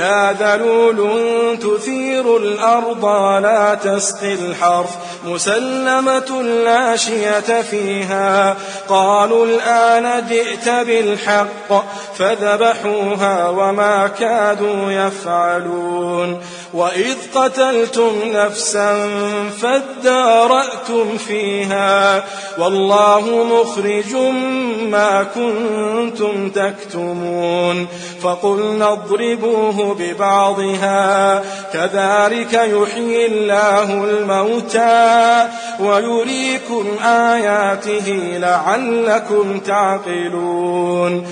لا ذلول تثير الأرض ولا تسقي الحرث مسلمة لا شية فيها. قالوا الآن جئت بالحق فذبحوها وما كادوا يفعلون. وإذ قتلتم نفسا فادارأتم فيها. والله مخرج ما كنتم تكتمون. فقلنا اضربوه ببعضها. كذلك يحيي الله الموتى ويريكم آياته لعلكم تعقلون.